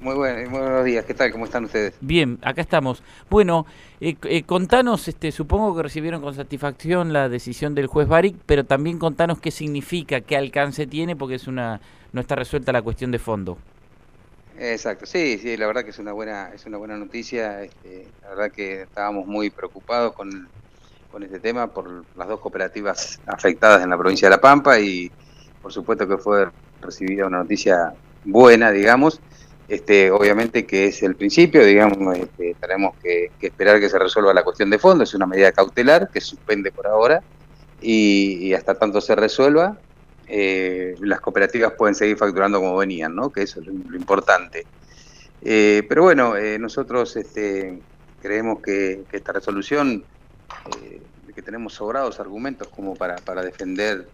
Muy, buen, muy buenos días, ¿qué tal? ¿Cómo están ustedes? Bien, acá estamos. Bueno, eh, eh, contanos, este, supongo que recibieron con satisfacción la decisión del juez Baric, pero también contanos qué significa, qué alcance tiene, porque es una no está resuelta la cuestión de fondo. Exacto, sí, sí, la verdad que es una buena es una buena noticia. Este, la verdad que estábamos muy preocupados con, con este tema por las dos cooperativas afectadas en la provincia de La Pampa y por supuesto que fue recibida una noticia buena, digamos, este, obviamente que es el principio, digamos, este, tenemos que, esperar que se resuelva la cuestión de fondo, es una medida cautelar que suspende por ahora y, hasta tanto se resuelva, eh, las cooperativas pueden seguir facturando como venían, ¿no? que eso es lo, importante. Eh, pero bueno, eh, nosotros este, creemos que, esta resolución, que tenemos sobrados argumentos como para, defender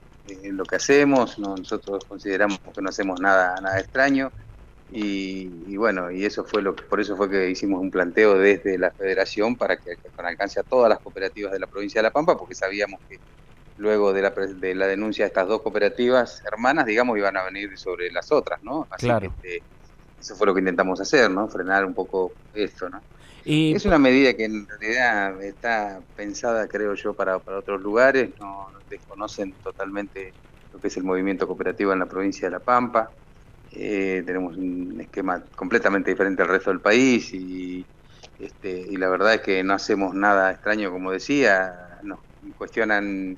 lo que hacemos, nosotros consideramos que no hacemos nada, nada extraño, y, bueno, y eso fue lo que, por eso fue que hicimos un planteo desde la federación para que, con alcance a todas las cooperativas de la provincia de La Pampa, porque sabíamos que luego de la, de la denuncia de estas dos cooperativas hermanas, digamos, iban a venir sobre las otras, ¿no? Así claro. que este, eso fue lo que intentamos hacer, ¿no? Frenar un poco esto, ¿no? Y... Es una medida que en realidad está pensada, creo yo, para, para otros lugares, no desconocen totalmente lo que es el movimiento cooperativo en la provincia de La Pampa. Eh, tenemos un esquema completamente diferente al resto del país y, este, y la verdad es que no hacemos nada extraño, como decía, nos cuestionan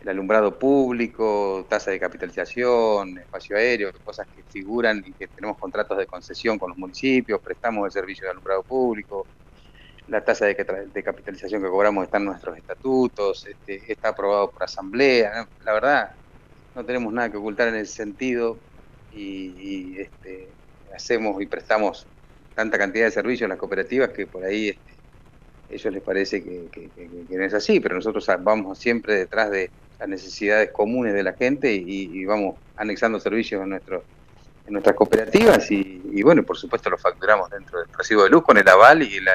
el alumbrado público, tasa de capitalización, espacio aéreo, cosas que figuran y que tenemos contratos de concesión con los municipios, prestamos el servicio de alumbrado público, la tasa de, capitalización que cobramos está en nuestros estatutos, este, está aprobado por asamblea, la verdad no tenemos nada que ocultar en ese sentido, y, este, hacemos y prestamos tanta cantidad de servicios a las cooperativas que por ahí este, ellos les parece que, no es así, pero nosotros vamos siempre detrás de las necesidades comunes de la gente y, vamos anexando servicios en, nuestro, en nuestras cooperativas y, bueno, por supuesto lo facturamos dentro del recibo de luz con el aval y la,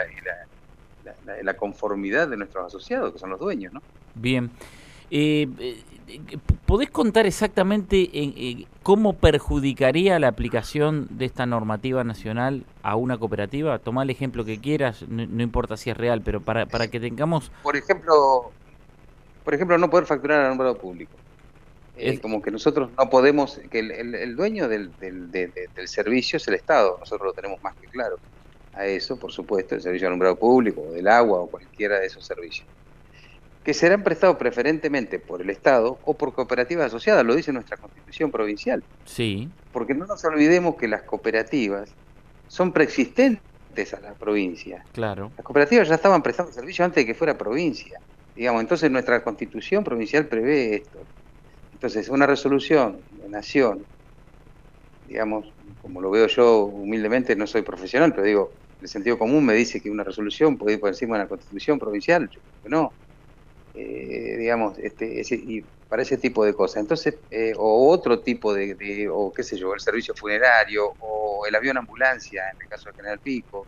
la conformidad de nuestros asociados, que son los dueños, ¿no? Bien. Eh, eh, ¿Podés contar exactamente en, cómo perjudicaría la aplicación de esta normativa nacional a una cooperativa? Toma el ejemplo que quieras, no, importa si es real, pero para, para que tengamos... Por ejemplo, por ejemplo no poder facturar al nombrado público. Eh, como que nosotros no podemos, que el, dueño del, del, del, servicio es el Estado, nosotros lo tenemos más que claro a eso, por supuesto, el servicio de alumbrado público, o del agua, o cualquiera de esos servicios que serán prestados preferentemente por el Estado o por cooperativas asociadas, lo dice nuestra constitución provincial. Sí. Porque no nos olvidemos que las cooperativas son preexistentes a la provincia. Claro. Las cooperativas ya estaban prestando servicio antes de que fuera provincia. Digamos, entonces nuestra constitución provincial prevé esto. Entonces, una resolución de nación, digamos, como lo veo yo humildemente, no soy profesional, pero digo, el sentido común me dice que una resolución puede ir por encima de la constitución provincial, yo creo que no eh, digamos, este, y para ese tipo de cosas. Entonces, eh, o otro tipo de, o qué sé yo, el servicio funerario, o el avión ambulancia, en el caso de General Pico,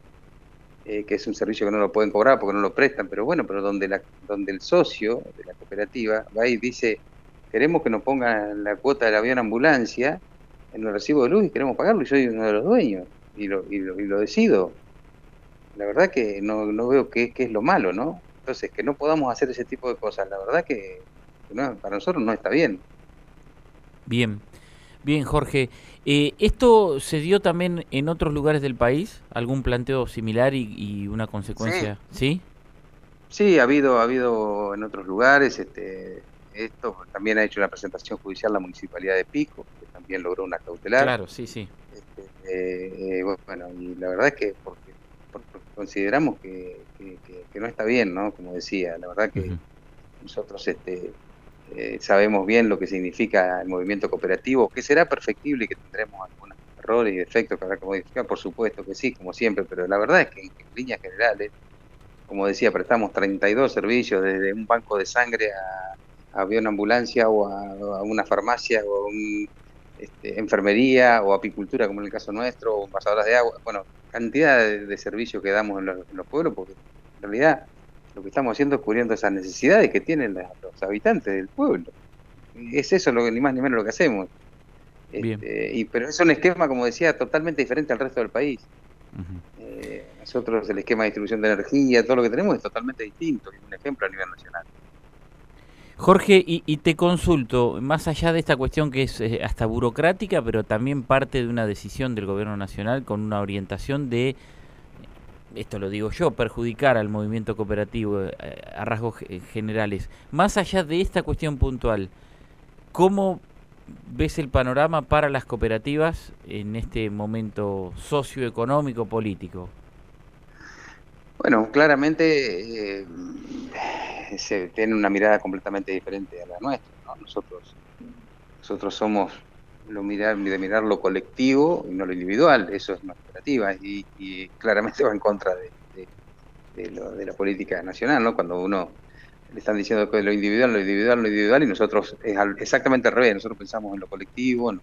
eh, que es un servicio que no lo pueden cobrar porque no lo prestan, pero bueno, pero donde, la, donde el socio de la cooperativa va y dice, queremos que nos pongan la cuota del avión ambulancia en el recibo de luz y queremos pagarlo y soy uno de los dueños y lo, y lo, y lo decido. La verdad que no, no veo qué, qué es lo malo, ¿no? Entonces, que no podamos hacer ese tipo de cosas, la verdad que, para nosotros no está bien. Bien, bien Jorge. Eh, ¿Esto se dio también en otros lugares del país? ¿Algún planteo similar y, una consecuencia? Sí. ¿Sí? ha habido, ha habido en otros lugares. Este, esto también ha hecho una presentación judicial la municipalidad de Pico, que también logró una cautelar. Claro, sí, sí. Este, eh, eh, bueno, y la verdad es que porque consideramos que, no está bien, ¿no? Como decía, la verdad que nosotros este, eh, sabemos bien lo que significa el movimiento cooperativo, que será perfectible y que tendremos algunos errores y defectos que habrá que modificar, por supuesto que sí, como siempre, pero la verdad es que en, líneas generales, como decía, prestamos 32 servicios, desde un banco de sangre a, a una ambulancia o a, una farmacia o a un, este, enfermería o apicultura, como en el caso nuestro, o pasadoras de agua, bueno, cantidad de, servicios que damos en los, pueblos, porque en realidad lo que estamos haciendo es cubriendo esas necesidades que tienen los habitantes del pueblo. Es eso lo, ni más ni menos lo que hacemos. Este, y, pero es un esquema, como decía, totalmente diferente al resto del país. Eh, nosotros el esquema de distribución de energía, todo lo que tenemos es totalmente distinto, es un ejemplo a nivel nacional. Jorge, y, te consulto, más allá de esta cuestión que es eh, hasta burocrática, pero también parte de una decisión del gobierno nacional con una orientación de, esto lo digo yo, perjudicar al movimiento cooperativo eh, a rasgos generales. Más allá de esta cuestión puntual, ¿cómo ves el panorama para las cooperativas en este momento socioeconómico político? Bueno, claramente eh, se tiene una mirada completamente diferente a la nuestra. Nosotros, nosotros somos lo mirar, de mirar lo colectivo y no lo individual. Eso es una cooperativa y, claramente va en contra de, de la política nacional, ¿no? Cuando uno le están diciendo que lo individual, lo individual, lo individual, y nosotros es exactamente al revés, nosotros pensamos en lo colectivo, en,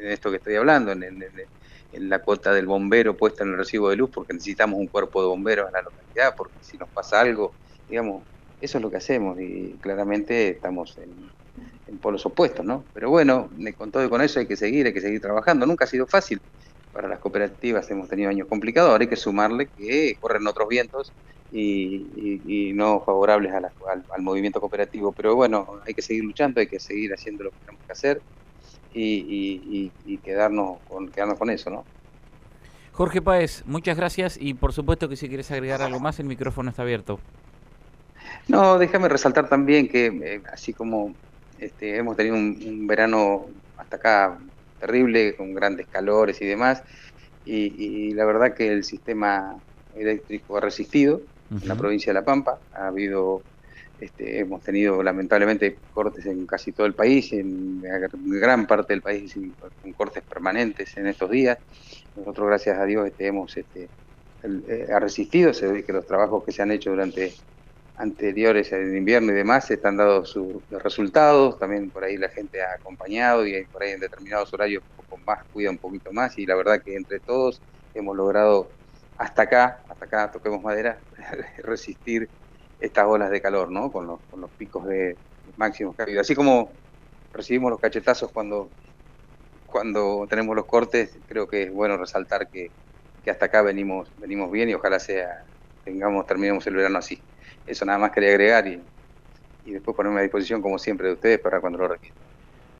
esto que estoy hablando, en, la cuota del bombero puesta en el recibo de luz, porque necesitamos un cuerpo de bomberos en la localidad, porque si nos pasa algo, digamos, eso es lo que hacemos, y claramente estamos en, polos opuestos, ¿no? Pero bueno, con todo y con eso hay que seguir, hay que seguir trabajando, nunca ha sido fácil para las cooperativas, hemos tenido años complicados, ahora hay que sumarle que corren otros vientos, y, no favorables al, movimiento cooperativo. Pero bueno, hay que seguir luchando, hay que seguir haciendo lo que tenemos que hacer y, quedarnos, con, quedarnos con eso, ¿no? Jorge Páez, muchas gracias y por supuesto que si quieres agregar algo más, el micrófono está abierto. No, déjame resaltar también que eh, así como este, hemos tenido un, verano hasta acá terrible, con grandes calores y demás, y, la verdad que el sistema eléctrico ha resistido, en la provincia de La Pampa. Ha habido, este, hemos tenido lamentablemente cortes en casi todo el país, en gran parte del país, con cortes permanentes en estos días. Nosotros, gracias a Dios, este, hemos este, eh, ha resistido, se ve que los trabajos que se han hecho durante anteriores en invierno y demás están dando sus resultados, también por ahí la gente ha acompañado y por ahí en determinados horarios un poco más cuida un poquito más y la verdad que entre todos hemos logrado hasta acá, hasta acá toquemos madera, resistir estas olas de calor, ¿no? Con los, con los picos de máximos que ha habido. Así como recibimos los cachetazos cuando, cuando tenemos los cortes, creo que es bueno resaltar que, que hasta acá venimos, venimos bien y ojalá sea, tengamos, terminemos el verano así. Eso nada más quería agregar y, y después ponerme a disposición como siempre de ustedes para cuando lo requieran.